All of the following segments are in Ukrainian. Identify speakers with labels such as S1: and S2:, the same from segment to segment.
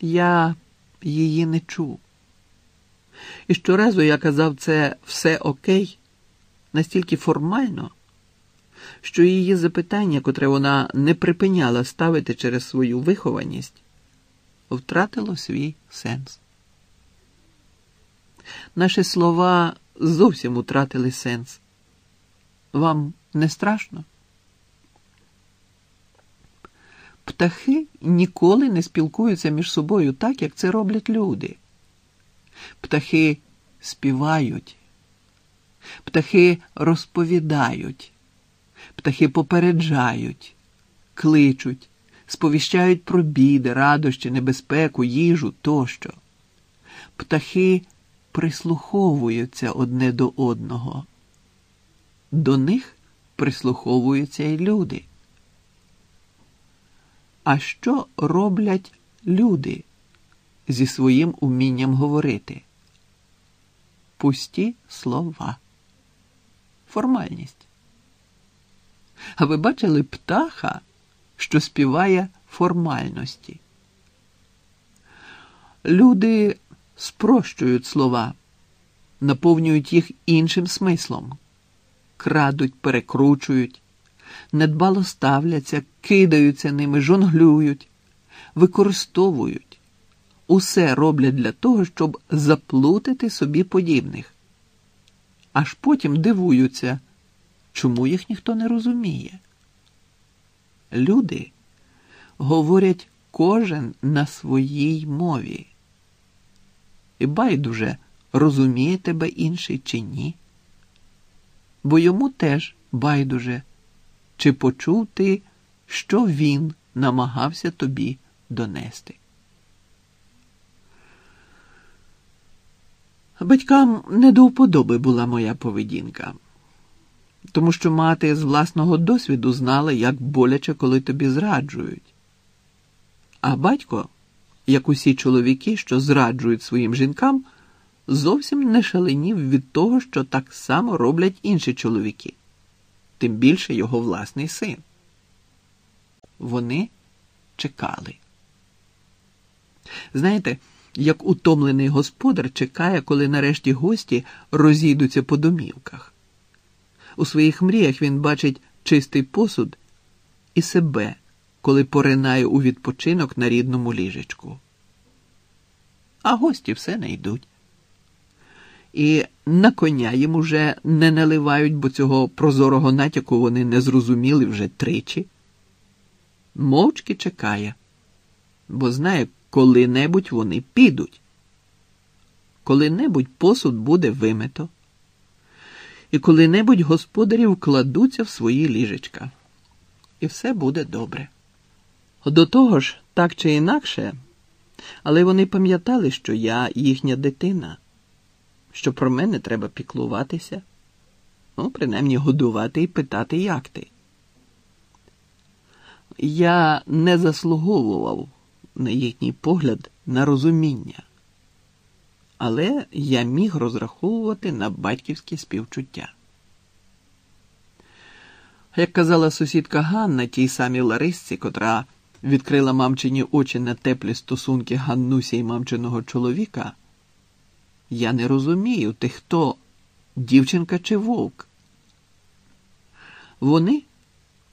S1: Я її не чув. І щоразу я казав це все окей, настільки формально, що її запитання, котре вона не припиняла ставити через свою вихованість, втратило свій сенс. Наші слова зовсім втратили сенс. Вам не страшно? Птахи ніколи не спілкуються між собою так, як це роблять люди. Птахи співають, птахи розповідають, птахи попереджають, кличуть, сповіщають про біди, радощі, небезпеку, їжу тощо. Птахи прислуховуються одне до одного. До них прислуховуються й люди. А що роблять люди зі своїм умінням говорити? Пусті слова. Формальність. А ви бачили птаха, що співає формальності? Люди спрощують слова, наповнюють їх іншим смислом, крадуть, перекручують, недбало ставляться, кидаються ними, жонглюють, використовують, усе роблять для того, щоб заплутати собі подібних. Аж потім дивуються, чому їх ніхто не розуміє. Люди говорять кожен на своїй мові. І байдуже, розуміє тебе інший чи ні. Бо йому теж байдуже, чи почув ти, що він намагався тобі донести. Батькам не до вподоби була моя поведінка, тому що мати з власного досвіду знала, як боляче, коли тобі зраджують. А батько як усі чоловіки, що зраджують своїм жінкам, зовсім не шаленів від того, що так само роблять інші чоловіки, тим більше його власний син. Вони чекали. Знаєте, як утомлений господар чекає, коли нарешті гості розійдуться по домівках. У своїх мріях він бачить чистий посуд і себе коли поринає у відпочинок на рідному ліжечку. А гості все не йдуть. І на коня їм уже не наливають, бо цього прозорого натяку вони не зрозуміли вже тричі. Мовчки чекає, бо знає, коли-небудь вони підуть. Коли-небудь посуд буде вимито, і коли-небудь господарі вкладуться в свої ліжечка. І все буде добре. До того ж, так чи інакше, але вони пам'ятали, що я їхня дитина, що про мене треба піклуватися, ну, принаймні годувати і питати, як ти. Я не заслуговував на їхній погляд на розуміння, але я міг розраховувати на батьківське співчуття. Як казала сусідка Ганна тій самій Ларисці, котра відкрила мамчині очі на теплі стосунки Ганнусі і мамчиного чоловіка, я не розумію, ти хто, дівчинка чи вовк. Вони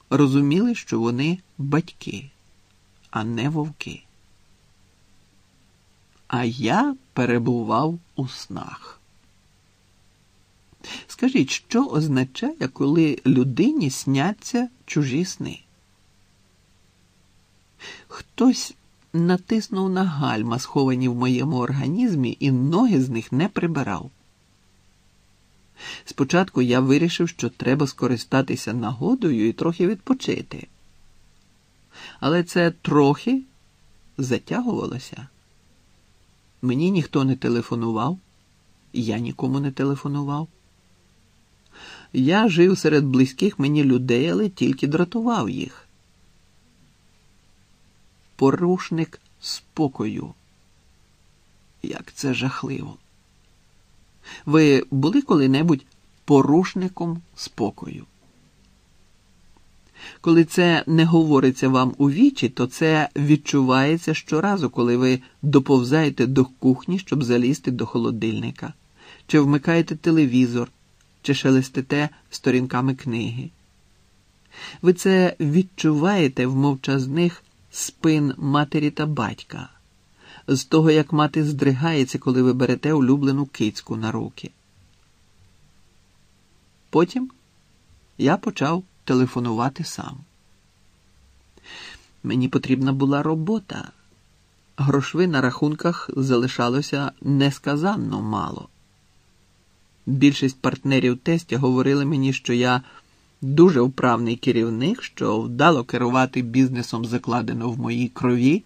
S1: розуміли, що вони батьки, а не вовки. А я перебував у снах. Скажіть, що означає, коли людині сняться чужі сни? Хтось натиснув на гальма, сховані в моєму організмі, і ноги з них не прибирав. Спочатку я вирішив, що треба скористатися нагодою і трохи відпочити. Але це трохи затягувалося. Мені ніхто не телефонував, я нікому не телефонував. Я жив серед близьких мені людей, але тільки дратував їх порушник спокою. Як це жахливо. Ви були коли-небудь порушником спокою? Коли це не говориться вам у вічі, то це відчувається щоразу, коли ви доповзаєте до кухні, щоб залізти до холодильника, чи вмикаєте телевізор, чи шелестите сторінками книги. Ви це відчуваєте в мовчазних спин матері та батька, з того, як мати здригається, коли ви берете улюблену кицьку на руки. Потім я почав телефонувати сам. Мені потрібна була робота. Грошви на рахунках залишалося несказанно мало. Більшість партнерів тестя говорили мені, що я дуже вправний керівник, що вдало керувати бізнесом закладено в моїй крові.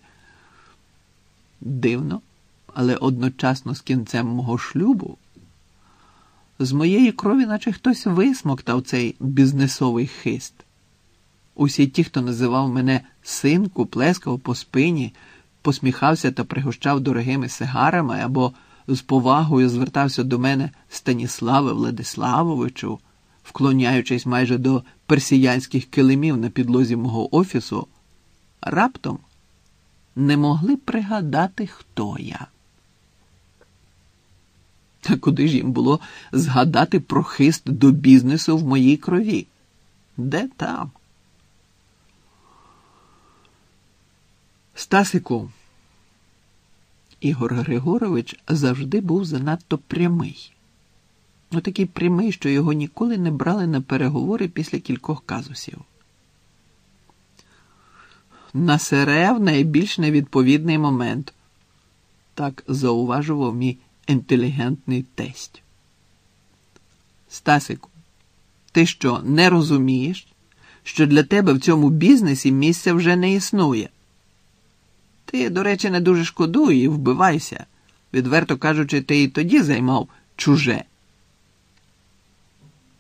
S1: Дивно, але одночасно з кінцем мого шлюбу. З моєї крові, наче хтось висмоктав цей бізнесовий хист. Усі ті, хто називав мене синку, плескав по спині, посміхався та пригощав дорогими сигарами або з повагою звертався до мене Станіславе Владиславовичу, вклоняючись майже до персіянських килимів на підлозі мого офісу, раптом не могли пригадати, хто я. Та куди ж їм було згадати про хист до бізнесу в моїй крові? Де там? Стасику, Ігор Григорович завжди був занадто прямий. Ну, такий прямий, що його ніколи не брали на переговори після кількох казусів. Насерев найбільш невідповідний момент, так зауважував мій інтелігентний тесть. Стасику, ти що, не розумієш, що для тебе в цьому бізнесі місця вже не існує? Ти, до речі, не дуже шкодуй і вбивайся. Відверто кажучи, ти і тоді займав чуже.